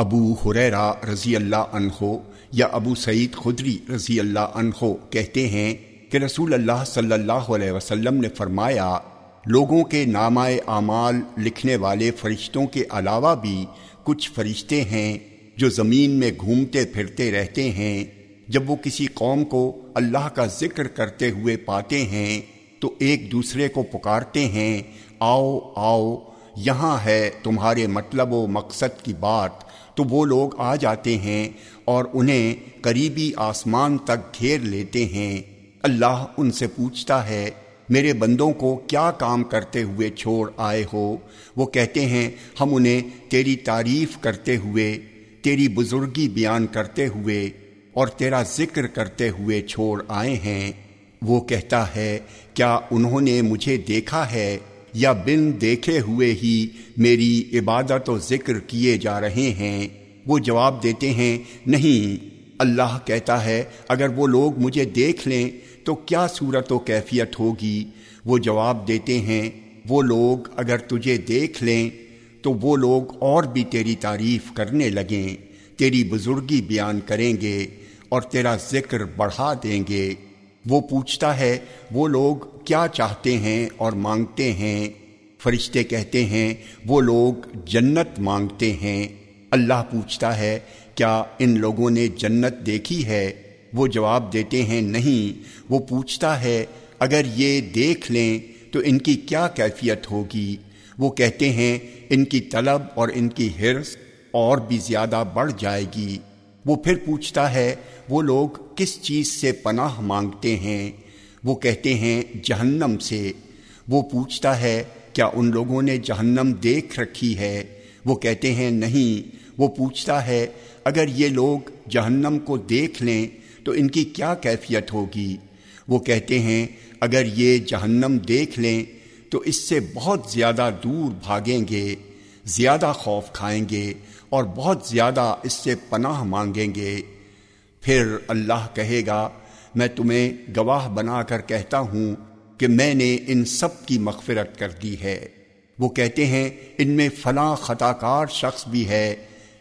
ابو حریرا رضی اللہ عنہ یا ابو سعید خدری رضی اللہ عنہ کہتے ہیں کہ رسول اللہ صلی اللہ علیہ وسلم نے فرمایا، لوگوں کے نامہ اعمال لکھنے والے فرشتوں کے علاوہ بھی کچھ فرشتے ہیں جو زمین میں گھومتے پھرتے رہتے ہیں۔ جب وہ کسی قوم کو اللہ کا ذکر کرتے ہوئے پاتے ہیں، تو ایک دوسرے کو پکارتے ہیں، آؤ آؤ یہاں ہے تمہارے مطلب و مقصد کی بات۔ تو وہ لوگ آ جاتے ہیں اور انہیں قریبی آسمان تک گھیر لیتے ہیں۔ اللہ ان سے پوچھتا ہے، میرے بندوں کو کیا کام کرتے ہوئے چھوڑ آئے ہو؟ وہ کہتے ہیں، ہم انہیں تیری تعریف کرتے ہوئے، تیری بزرگی بیان کرتے ہوئے اور تیرا ذکر کرتے ہوئے چھوڑ آئے ہیں۔ وہ کہتا ہے، کیا انہوں نے مجھے دیکھا ہے؟ یا بن دیکھے ہوئے ہی میری عبادت و ذکر کیے جا رہے ہیں؟ وہ جواب دیتے ہیں، نہیں، اللہ کہتا ہے، اگر وہ لوگ مجھے دیکھ لیں تو کیا صورت و کیفیت ہوگی؟ وہ جواب دیتے ہیں، وہ لوگ اگر تجھے دیکھ لیں تو وہ لوگ اور بھی تیری تعریف کرنے لگیں، تیری بزرگی بیان کریں گے اور تیرا ذکر بڑھا دیں گے۔ وہ پوچھتا ہے، وہ لوگ کیا چاہتے ہیں اور مانگتے ہیں؟ فرشتے کہتے ہیں، وہ لوگ جنت مانگتے ہیں۔ اللہ پوچھتا ہے، کیا ان لوگوں نے جنت دیکھی ہے؟ وہ جواب دیتے ہیں، نہیں۔ وہ پوچھتا ہے، اگر یہ دیکھ لیں تو ان کی کیا کیفیت ہوگی؟ وہ کہتے ہیں، ان کی طلب اور ان کی حرص اور بھی زیادہ بڑھ جائے گی۔ وہ پھر پوچھتا ہے، وہ لوگ کس چیز سے پناہ مانگتے ہیں؟ وہ کہتے ہیں، جہنم سے۔ وہ پوچھتا ہے، کیا ان لوگوں نے جہنم دیکھ رکھی ہے؟ وہ کہتے ہیں، نہیں۔ وہ پوچھتا ہے، اگر یہ لوگ جہنم کو دیکھ لیں تو ان کی کیا کیفیت ہوگی؟ وہ کہتے ہیں، اگر یہ جہنم دیکھ لیں تو اس سے بہت زیادہ دور بھاگیں گے۔ زیادہ خوف کھائیں گے اور بہت زیادہ اس سے پناہ مانگیں گے۔ پھر اللہ کہے گا، میں تمہیں گواہ بنا کر کہتا ہوں کہ میں نے ان سب کی مغفرت کر دی ہے۔ وہ کہتے ہیں، ان میں فلاں خطا کار شخص بھی ہے۔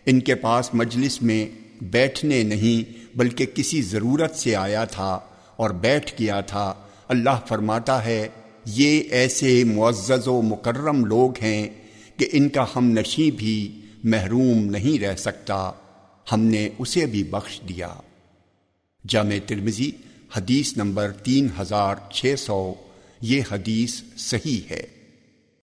ان کے پاس مجلس میں بیٹھنے نہیں، بلکہ کسی ضرورت سے آیا تھا اور بیٹھ گیا تھا۔ اللہ فرماتا ہے، یہ ایسے معزز و مکرم لوگ ہیں کہ ان کا ہم نشیں بھی محروم نہیں رہ سکتا، ہم نے اسے بھی بخش دیا۔ جامع ترمزی حدیث نمبر تین ہزار چھ سو، یہ حدیث صحیح ہے۔